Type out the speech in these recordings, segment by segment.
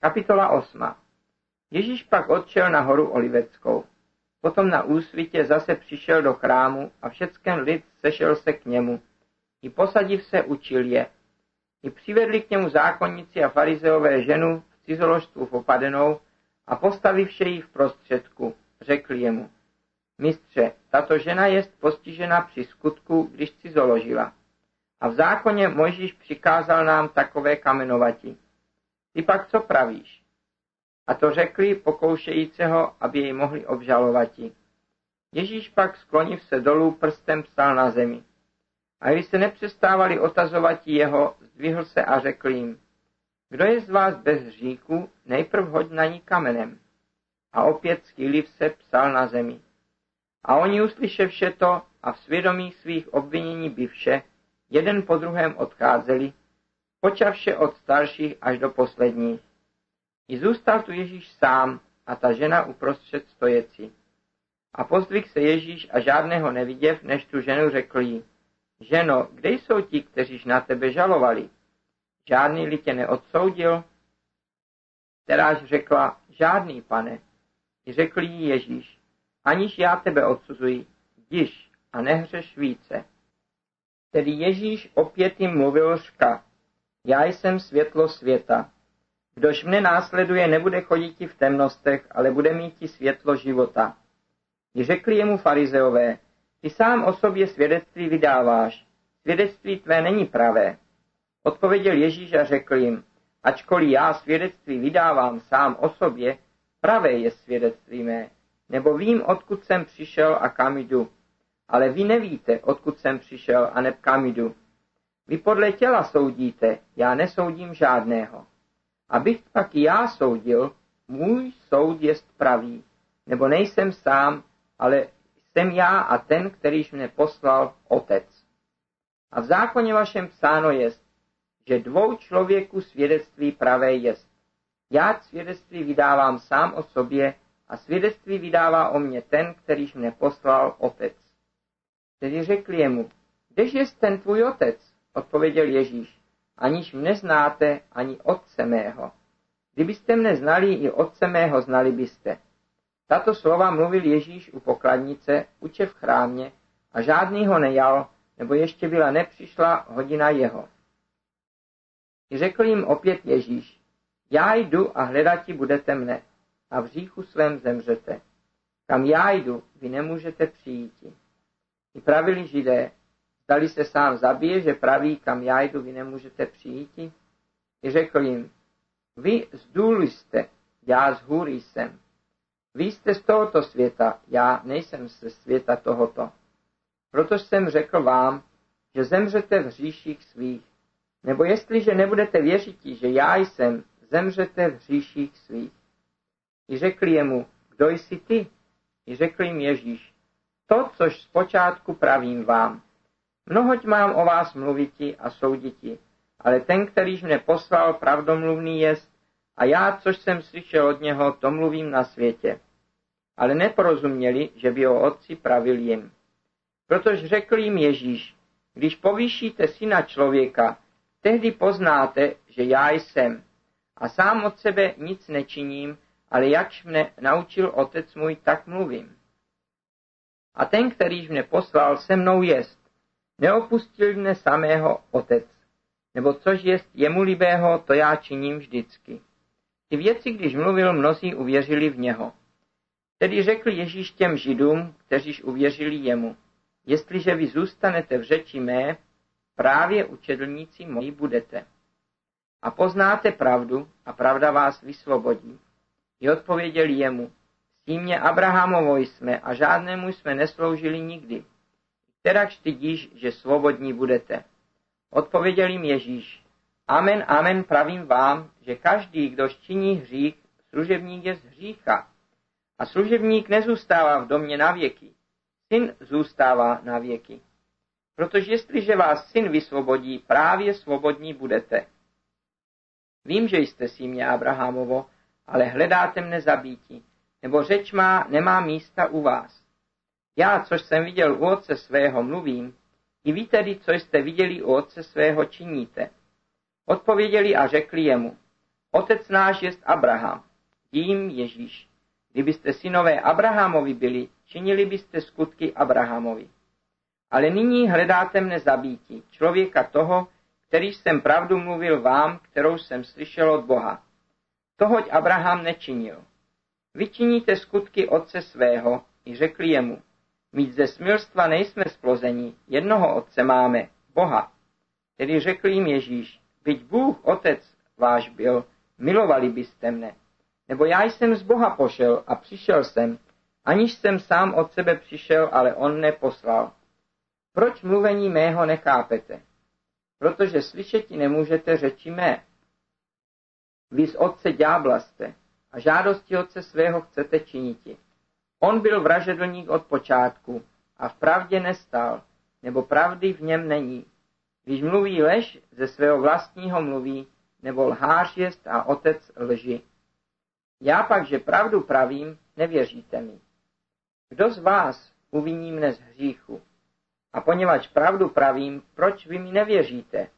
Kapitola 8. Ježíš pak odšel na horu Oliveckou. Potom na úsvitě zase přišel do chrámu a všecken lid sešel se k němu. I posadiv se učil je. I přivedli k němu zákonníci a farizeové ženu v cizoložstvu popadenou a postavivše ji v prostředku, řekli jemu. Mistře, tato žena jest postižena při skutku, když cizoložila. A v zákoně Mojžíš přikázal nám takové kamenovati. Ty pak co pravíš? A to řekli pokoušejícího, aby jej mohli obžalovati. Ježíš pak skloniv se dolů prstem psal na zemi. A když se nepřestávali otazovat jeho, zdvihl se a řekl jim, kdo je z vás bez hříku, nejprv hoď na ní kamenem. A opět schýliv se psal na zemi. A oni uslyše vše to a v svědomí svých obvinění by vše, jeden po druhém odcházeli, počavše od starších až do posledních. I zůstal tu Ježíš sám a ta žena uprostřed stojeci. A pozdvih se Ježíš a žádného neviděv, než tu ženu řekl jí, ženo, kde jsou ti, kteříž na tebe žalovali? Žádný-li tě neodsoudil? Teráž řekla, žádný, pane. I řekl jí Ježíš, aniž já tebe odsuzuji, jdiš a nehřeš více. Tedy Ježíš opět jim mluvil řka, já jsem světlo světa. Kdož mne následuje, nebude chodit v temnostech, ale bude mít světlo života. Řekli jemu farizeové, ty sám o sobě svědectví vydáváš, svědectví tvé není pravé. Odpověděl Ježíš a řekl jim, ačkoliv já svědectví vydávám sám o sobě, pravé je svědectví mé, nebo vím, odkud jsem přišel a kam jdu. Ale vy nevíte, odkud jsem přišel a neb kam jdu. Vy podle těla soudíte, já nesoudím žádného. Abych pak já soudil, můj soud jest pravý, nebo nejsem sám, ale jsem já a ten, kterýž mne poslal Otec. A v zákoně vašem psáno jest, že dvou člověků svědectví pravé jest. Já svědectví vydávám sám o sobě a svědectví vydává o mně ten, kterýž mne poslal Otec. Tedy řekli jemu, kdež jest ten tvůj otec? Odpověděl Ježíš, aniž mne znáte ani otce mého. Kdybyste mne znali, i otce mého znali byste. Tato slova mluvil Ježíš u pokladnice, uče v chrámě a žádný ho nejal, nebo ještě byla nepřišla hodina jeho. I řekl jim opět Ježíš, já jdu a hledati budete mne a v říchu svém zemřete. Kam já jdu, vy nemůžete přijít. I pravili židé, zdali se sám zabije, že praví, kam já jdu, vy nemůžete přijít. I řekl jim, vy z důlu jste, já z hůry jsem. Vy jste z tohoto světa, já nejsem ze světa tohoto. Proto jsem řekl vám, že zemřete v hříších svých. Nebo jestliže nebudete věřit, že já jsem, zemřete v hříších svých. I řekli jemu, kdo jsi ty? I řekl jim Ježíš, to, což zpočátku pravím vám. Mnohoť mám o vás mluviti a souditi, ale ten, kterýž mne poslal, pravdomluvný jest, a já, což jsem slyšel od něho, to mluvím na světě. Ale neporozuměli, že by o otci pravil jim. Protože řekl jim Ježíš, když povýšíte syna člověka, tehdy poznáte, že já jsem. A sám od sebe nic nečiním, ale jakž mne naučil otec můj, tak mluvím. A ten, kterýž mne poslal, se mnou jest. Neopustil mne samého otec. Nebo což jest jemu libého, to já činím vždycky. Ty věci, když mluvil, mnozí uvěřili v něho. Tedy řekl Ježíš těm židům, kteříž uvěřili jemu. Jestliže vy zůstanete v řeči mé, právě učedlníci moji budete. A poznáte pravdu a pravda vás vysvobodí. I odpověděli jemu, Týmě Abrahamovo jsme a žádnému jsme nesloužili nikdy. Kterakž ty díš, že svobodní budete. Odpověděl jim Ježíš, Amen, amen, pravím vám, že každý, kdo činí hřích, služebník je z hřícha. A služebník nezůstává v domě na věky. Syn zůstává na věky. Protože jestliže vás syn vysvobodí, právě svobodní budete. Vím, že jste símě Abrahamovo, ale hledáte mne zabíti nebo řeč má, nemá místa u vás. Já, což jsem viděl u otce svého, mluvím, i vy tedy, co jste viděli u otce svého, činíte. Odpověděli a řekli jemu, Otec náš jest Abraham, tím Ježíš. Kdybyste synové Abrahamovi byli, činili byste skutky Abrahamovi. Ale nyní hledáte mne zabíti, člověka toho, který jsem pravdu mluvil vám, kterou jsem slyšel od Boha. Tohoť Abraham nečinil. Vyčiníte skutky otce svého, i řekli jemu, mít ze smilstva nejsme splození, jednoho otce máme, Boha. Tedy řekl jim Ježíš, byť Bůh otec váš byl, milovali byste mne. Nebo já jsem z Boha pošel a přišel jsem, aniž jsem sám od sebe přišel, ale on neposlal. Proč mluvení mého nechápete? Protože slyšeti nemůžete řeči mé. Vy z otce ďábla jste a žádosti otce svého chcete činiti. On byl vražedlník od počátku a v pravdě nestál, nebo pravdy v něm není. Když mluví lež, ze svého vlastního mluví, nebo lhář jest a otec lži. Já pak, že pravdu pravím, nevěříte mi. Kdo z vás uviní mne z hříchu? A poněvadž pravdu pravím, proč vy mi nevěříte?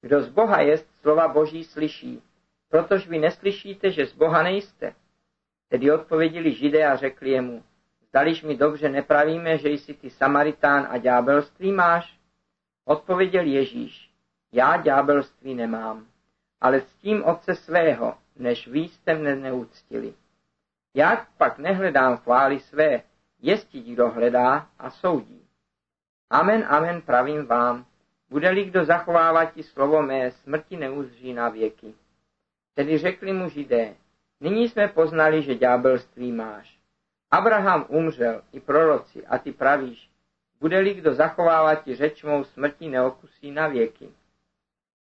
Kdo z Boha jest, slova Boží slyší, protože vy neslyšíte, že z Boha nejste. Tedy odpověděli židé a řekli jemu, zdališ mi dobře nepravíme, že jsi ty Samaritán a ďábelství máš? Odpověděl Ježíš, já ďábelství nemám, ale s tím otce svého, než vy jste mne neúctili. Já pak nehledám chvály své, jestli kdo hledá a soudí. Amen, amen, pravím vám, bude-li kdo zachovávat ti slovo mé, smrti neuzří na věky. Tedy řekli mu židé, nyní jsme poznali, že ďábelství máš. Abraham umřel i proroci a ty pravíš, bude-li kdo zachovávat ti řeč mou smrti neokusí na věky.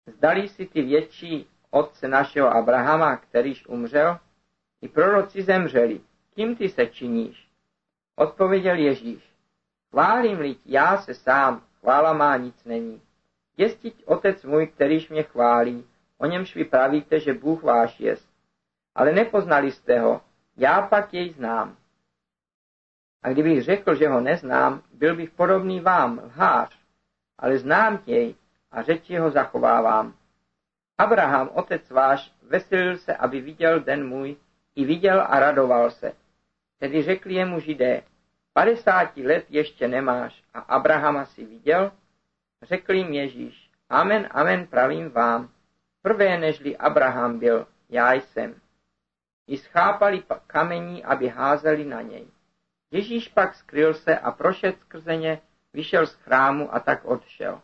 Zdali si ty větší otce našeho Abrahama, kterýž umřel? I proroci zemřeli. Kým ty se činíš? Odpověděl Ježíš. Chválím-li já se sám, chvála má nic není. Jestiť otec můj, kterýž mě chválí, o němž vy pravíte, že Bůh váš jest. Ale nepoznali jste ho, já pak jej znám. A kdybych řekl, že ho neznám, byl bych podobný vám, lhář, ale znám jej a řeči ho zachovávám. Abraham, otec váš, veselil se, aby viděl den můj, i viděl a radoval se. Tedy řekli jemu židé, padesáti let ještě nemáš a Abrahama si viděl? Řekl jim Ježíš, amen, amen, pravím vám, prvé nežli Abraham byl, já jsem. I schápali kamení, aby házeli na něj. Ježíš pak skryl se a prošet skrze ně, vyšel z chrámu a tak odšel.